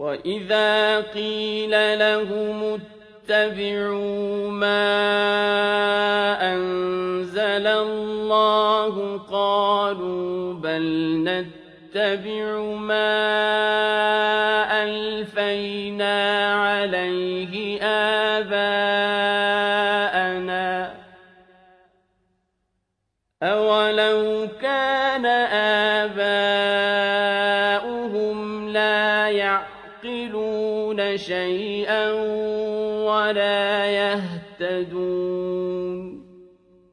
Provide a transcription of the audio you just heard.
وَإِذَا قِيلَ لَهُمُ اتَّبِعُوا مَا أَنزَلَ اللَّهُ قَالُوا بَلْ نَتَّبِعُ مَا أَلْفَيْنَا عَلَيْهِ آبَاءَنَا ۚ أَوَلَوْ كَانَ آبَاؤُهُمْ لَا يَعْقِلُونَ شَيْئًا وَلَا يَهْتَدُونَ